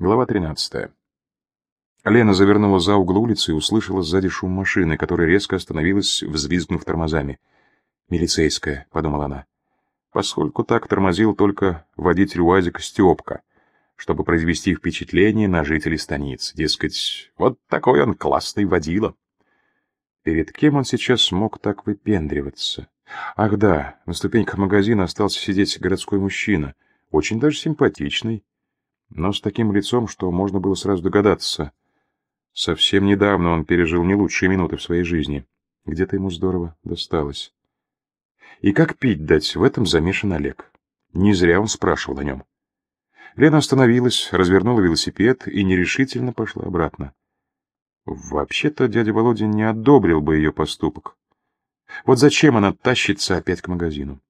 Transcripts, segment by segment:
Глава 13. Лена завернула за угол улицы и услышала сзади шум машины, которая резко остановилась, взвизгнув тормозами. «Милицейская», — подумала она. Поскольку так тормозил только водитель УАЗика Степка, чтобы произвести впечатление на жителей станиц. Дескать, вот такой он классный водила. Перед кем он сейчас смог так выпендриваться? Ах да, на ступеньках магазина остался сидеть городской мужчина, очень даже симпатичный, но с таким лицом, что можно было сразу догадаться. Совсем недавно он пережил не лучшие минуты в своей жизни. Где-то ему здорово досталось. И как пить дать, в этом замешан Олег. Не зря он спрашивал о нем. Лена остановилась, развернула велосипед и нерешительно пошла обратно. Вообще-то дядя Володя не одобрил бы ее поступок. Вот зачем она тащится опять к магазину?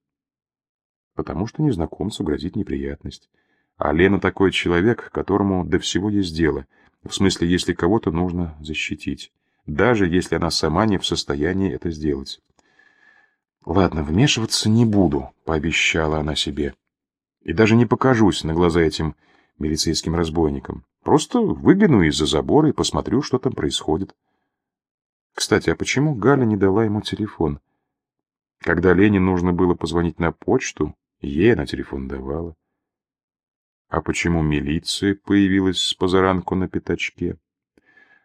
Потому что незнакомцу грозит неприятность. А Лена такой человек, которому до всего есть дело. В смысле, если кого-то нужно защитить. Даже если она сама не в состоянии это сделать. «Ладно, вмешиваться не буду», — пообещала она себе. «И даже не покажусь на глаза этим милицейским разбойникам. Просто выгляну из-за забора и посмотрю, что там происходит». Кстати, а почему Галя не дала ему телефон? Когда Лене нужно было позвонить на почту, ей она телефон давала. А почему милиция появилась с позаранку на пятачке?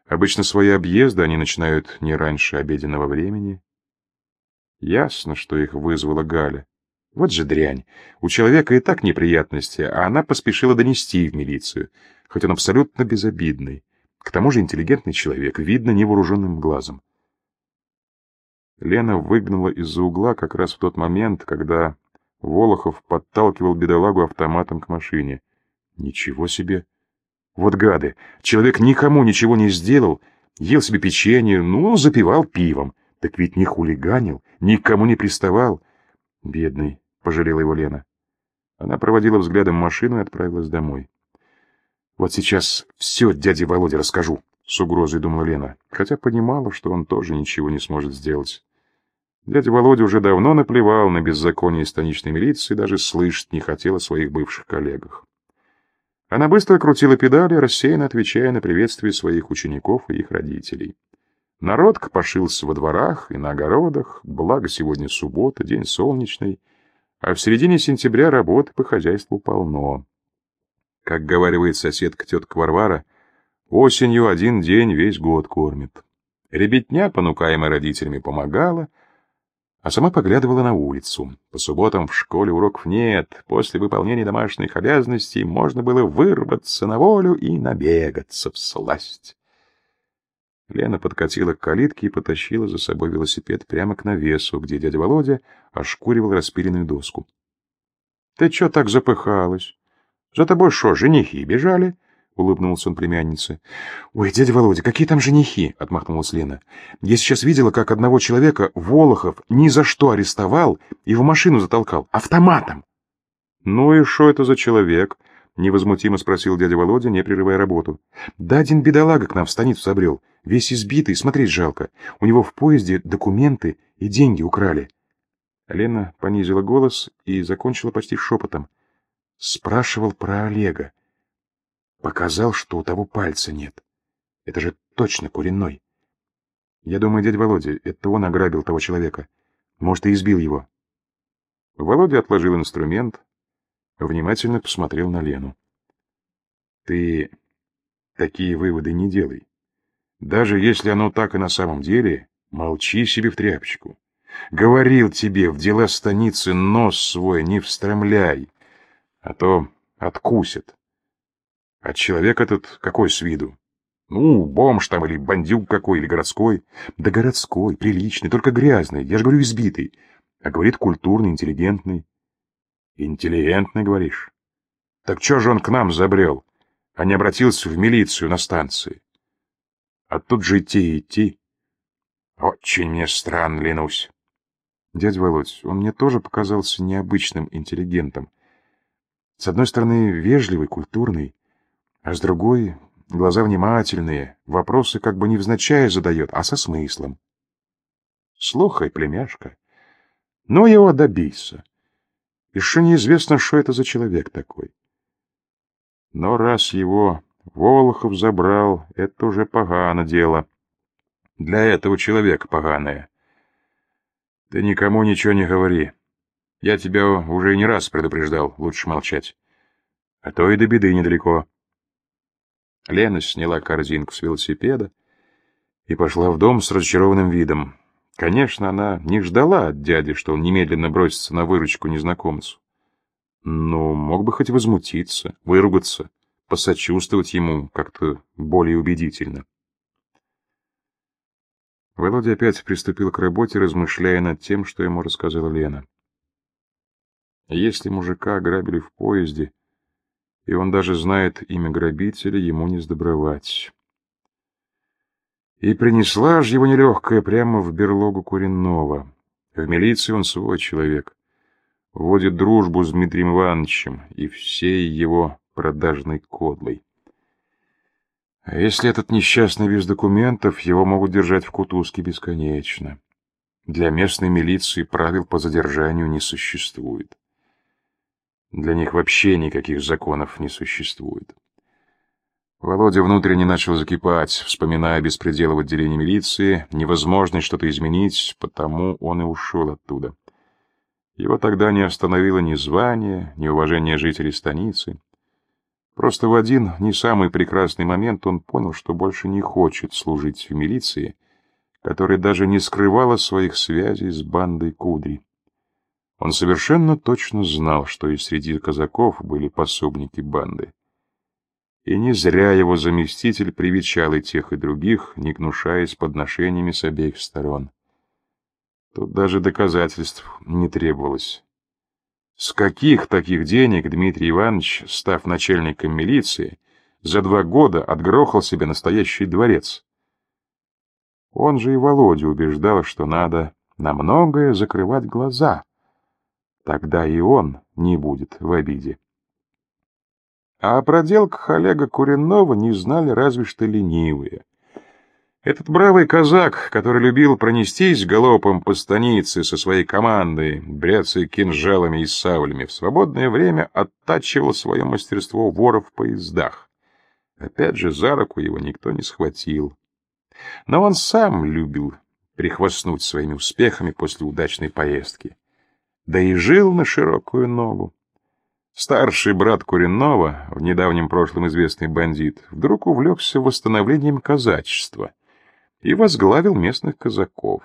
Обычно свои объезды они начинают не раньше обеденного времени. Ясно, что их вызвала Галя. Вот же дрянь. У человека и так неприятности, а она поспешила донести в милицию, хоть он абсолютно безобидный. К тому же интеллигентный человек, видно невооруженным глазом. Лена выгнала из-за угла как раз в тот момент, когда Волохов подталкивал бедолагу автоматом к машине. Ничего себе! Вот гады! Человек никому ничего не сделал, ел себе печенье, ну, запивал пивом. Так ведь не хулиганил, никому не приставал. Бедный, пожалела его Лена. Она проводила взглядом машину и отправилась домой. Вот сейчас все дяде Володе расскажу, с угрозой думала Лена, хотя понимала, что он тоже ничего не сможет сделать. Дядя Володя уже давно наплевал на беззаконие станичной милиции, даже слышать не хотел о своих бывших коллегах. Она быстро крутила педали, рассеянно отвечая на приветствие своих учеников и их родителей. Народ копошился во дворах и на огородах, благо сегодня суббота, день солнечный, а в середине сентября работы по хозяйству полно. Как говаривает соседка тетка Варвара, осенью один день весь год кормит. Ребятня, понукаемая родителями, помогала — а сама поглядывала на улицу. По субботам в школе уроков нет, после выполнения домашних обязанностей можно было вырваться на волю и набегаться в сласть. Лена подкатила к калитке и потащила за собой велосипед прямо к навесу, где дядя Володя ошкуривал распиленную доску. — Ты чё так запыхалась? За тобой шо, женихи бежали? — улыбнулся он племяннице. «Ой, дядя Володя, какие там женихи?» — отмахнулась Лена. «Я сейчас видела, как одного человека Волохов ни за что арестовал и в машину затолкал. Автоматом!» «Ну и что это за человек?» — невозмутимо спросил дядя Володя, не прерывая работу. «Да один бедолага к нам в станицу забрел. Весь избитый, смотреть жалко. У него в поезде документы и деньги украли». Лена понизила голос и закончила почти шепотом. Спрашивал про Олега. Показал, что у того пальца нет. Это же точно куриной. Я думаю, дядя Володя, это он ограбил того человека. Может, и избил его. Володя отложил инструмент, внимательно посмотрел на Лену. Ты такие выводы не делай. Даже если оно так и на самом деле, молчи себе в тряпочку. Говорил тебе, в дела станицы нос свой не встромляй, а то откусят. А человек этот какой с виду? Ну, бомж там или бандюк какой, или городской. Да городской, приличный, только грязный, я же говорю, избитый. А говорит культурный, интеллигентный. Интеллигентный, говоришь? Так чё же он к нам забрел, а не обратился в милицию на станции? А тут же идти идти. Очень мне странно, Ленусь. Дядя Володь, он мне тоже показался необычным интеллигентом. С одной стороны, вежливый, культурный, а с другой — глаза внимательные, вопросы как бы невзначай задает, а со смыслом. Слухай, племяшка, ну его добейся. Еще неизвестно, что это за человек такой. Но раз его Волохов забрал, это уже погано дело. Для этого человека поганое. Ты никому ничего не говори. Я тебя уже не раз предупреждал, лучше молчать. А то и до беды недалеко. Лена сняла корзинку с велосипеда и пошла в дом с разочарованным видом. Конечно, она не ждала от дяди, что он немедленно бросится на выручку незнакомцу. Но мог бы хоть возмутиться, выругаться, посочувствовать ему как-то более убедительно. Володя опять приступил к работе, размышляя над тем, что ему рассказала Лена. Если мужика ограбили в поезде, и он даже знает имя грабителя, ему не сдобровать. И принесла ж его нелегкая прямо в берлогу Куренного. В милиции он свой человек. Вводит дружбу с Дмитрием Ивановичем и всей его продажной кодлой. А если этот несчастный без документов, его могут держать в кутузке бесконечно. Для местной милиции правил по задержанию не существует. Для них вообще никаких законов не существует. Володя внутренне начал закипать, вспоминая беспределы в отделении милиции, невозможность что-то изменить, потому он и ушел оттуда. Его тогда не остановило ни звание, ни уважение жителей станицы. Просто в один не самый прекрасный момент он понял, что больше не хочет служить в милиции, которая даже не скрывала своих связей с бандой Кудри. Он совершенно точно знал, что и среди казаков были пособники банды. И не зря его заместитель привечал и тех, и других, не гнушаясь подношениями с обеих сторон. Тут даже доказательств не требовалось. С каких таких денег Дмитрий Иванович, став начальником милиции, за два года отгрохал себе настоящий дворец? Он же и Володя убеждал, что надо на многое закрывать глаза. Тогда и он не будет в обиде. А о проделках Олега Куренова не знали разве что ленивые. Этот бравый казак, который любил пронестись галопом по станице со своей командой, бряцая кинжалами и савлями, в свободное время оттачивал свое мастерство вора в поездах. Опять же, за руку его никто не схватил. Но он сам любил прихвастнуть своими успехами после удачной поездки. Да и жил на широкую ногу. Старший брат Куренова, в недавнем прошлом известный бандит, вдруг увлекся восстановлением казачества и возглавил местных казаков.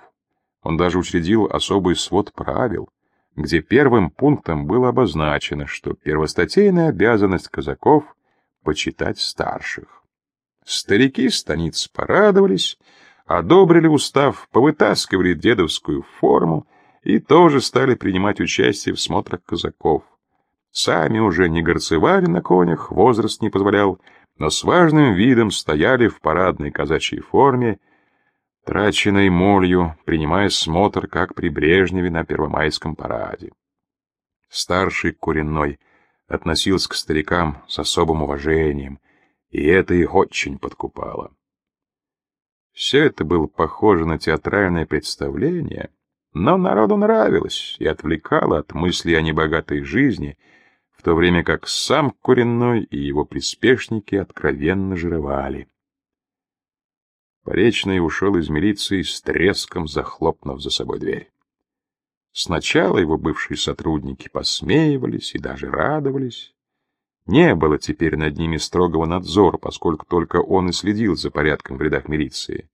Он даже учредил особый свод правил, где первым пунктом было обозначено, что первостатейная обязанность казаков — почитать старших. Старики станиц порадовались, одобрили устав, повытаскивали дедовскую форму и тоже стали принимать участие в смотрах казаков. Сами уже не горцевали на конях, возраст не позволял, но с важным видом стояли в парадной казачьей форме, траченной молью, принимая смотр, как при Брежневе на Первомайском параде. Старший Куренной относился к старикам с особым уважением, и это их очень подкупало. Все это было похоже на театральное представление, но народу нравилось и отвлекало от мыслей о небогатой жизни — в то время как сам Коренной и его приспешники откровенно жировали. Поречный ушел из милиции с треском, захлопнув за собой дверь. Сначала его бывшие сотрудники посмеивались и даже радовались. Не было теперь над ними строгого надзора, поскольку только он и следил за порядком в рядах милиции.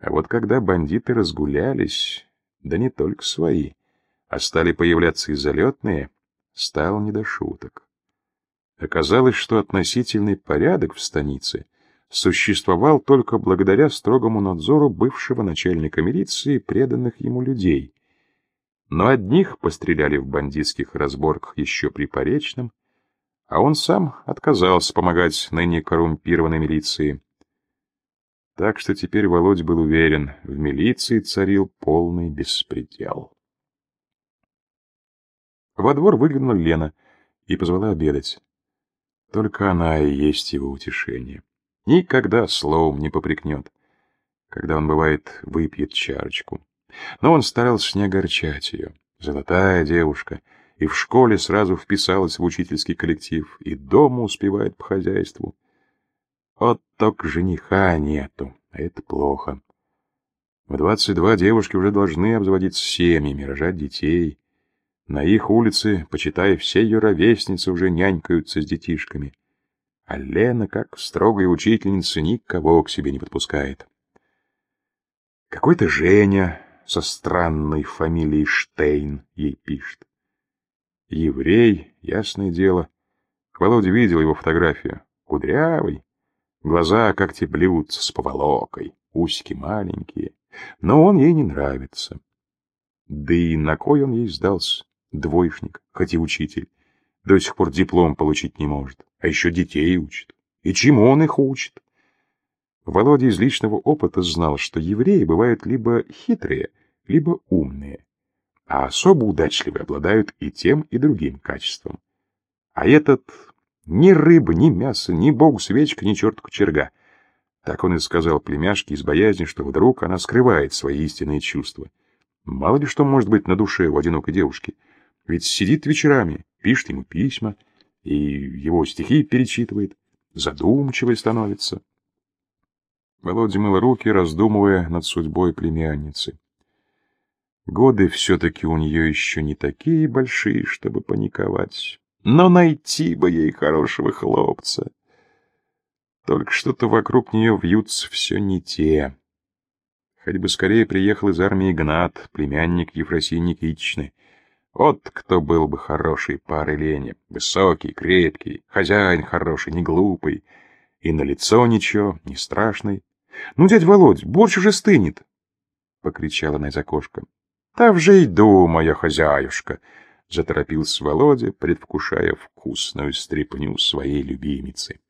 А вот когда бандиты разгулялись, да не только свои, а стали появляться и залетные, стало не до шуток. Оказалось, что относительный порядок в станице существовал только благодаря строгому надзору бывшего начальника милиции преданных ему людей. Но одних постреляли в бандитских разборках еще при Поречном, а он сам отказался помогать ныне коррумпированной милиции. Так что теперь Володь был уверен, в милиции царил полный беспредел. Во двор выглянула Лена и позвала обедать. Только она и есть его утешение. Никогда словом не попрекнет, когда он, бывает, выпьет чарочку. Но он старался не огорчать ее. Золотая девушка, и в школе сразу вписалась в учительский коллектив, и дома успевает по хозяйству. Вот жениха нету, а это плохо. В двадцать два девушки уже должны обзаводиться семьями, рожать детей. На их улице, почитай, все ее ровесницы уже нянькаются с детишками. А Лена, как строгая учительница, никого к себе не подпускает. Какой-то Женя со странной фамилией Штейн ей пишет. Еврей, ясное дело. Володя видел его фотографию. Кудрявый, глаза как те блюдца с поволокой, усики маленькие. Но он ей не нравится. Да и на кой он ей сдался? Двоечник, хоть и учитель. До сих пор диплом получить не может, а еще детей учит. И чему он их учит? Володя из личного опыта знал, что евреи бывают либо хитрые, либо умные, а особо удачливые обладают и тем, и другим качеством. А этот ни рыба, ни мясо, ни бог свечка, ни черт кочерга. Так он и сказал племяшке из боязни, что вдруг она скрывает свои истинные чувства. Мало ли что может быть на душе у одинокой девушки. Ведь сидит вечерами, пишет ему письма, и его стихи перечитывает, задумчивой становится. Володя мыл руки, раздумывая над судьбой племянницы. Годы все-таки у нее еще не такие большие, чтобы паниковать. Но найти бы ей хорошего хлопца. Только что-то вокруг нее вьются все не те. Хоть бы скорее приехал из армии Игнат, племянник Ефросии Никитичны. Вот кто был бы хороший парой Лене. Высокий, крепкий, хозяин хороший, не глупый. И на лицо ничего, не страшный. — Ну, дядь Володь, борщ уже стынет! — покричала она из окошка. — Та вже йду, моя хозяюшка! — заторопился Володя, предвкушая вкусную стряпню своей любимицы.